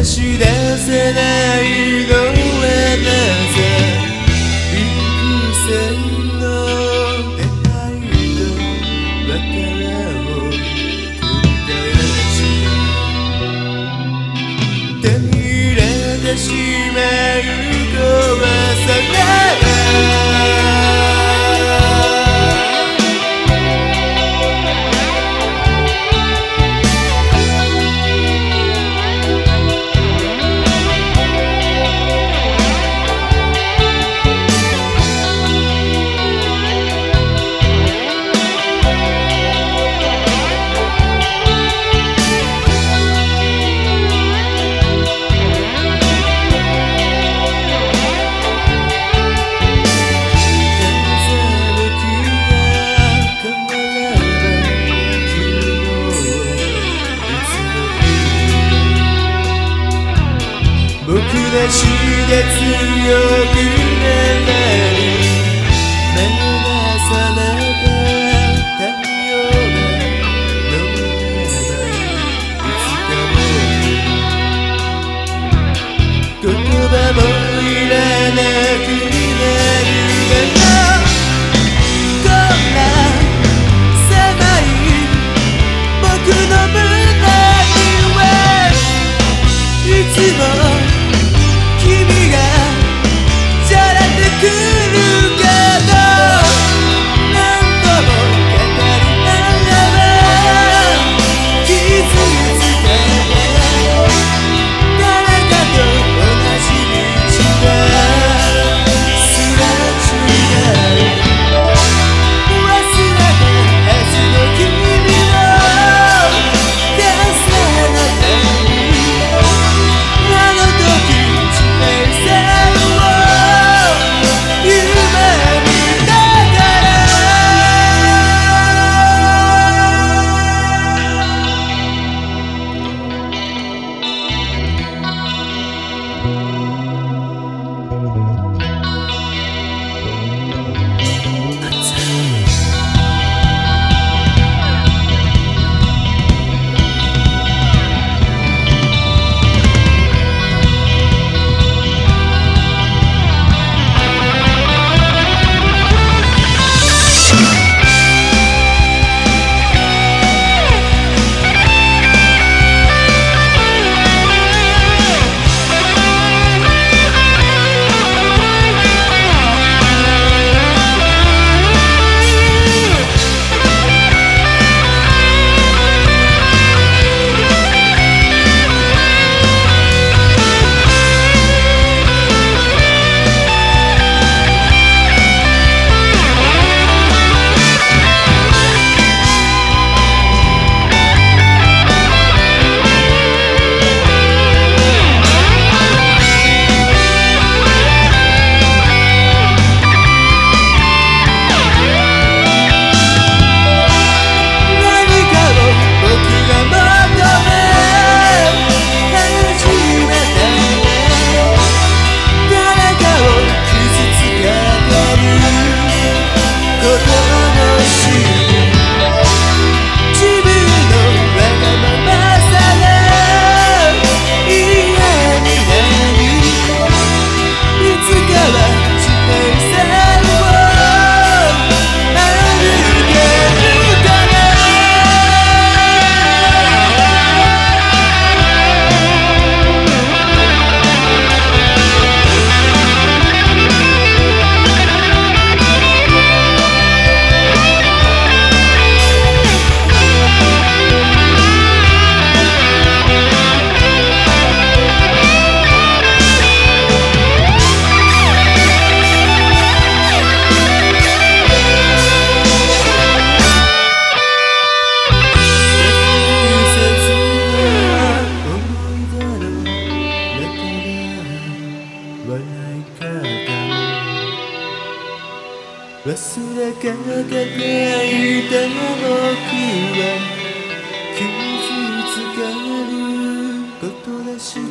差し出せないのはなぜ強く願う忘れかけていた僕は傷つかることでしか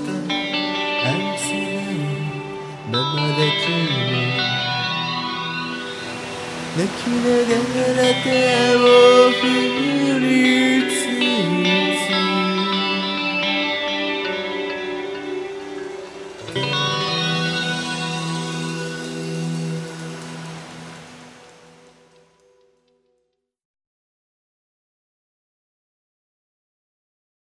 愛せないままで君泣きながら手を振りつ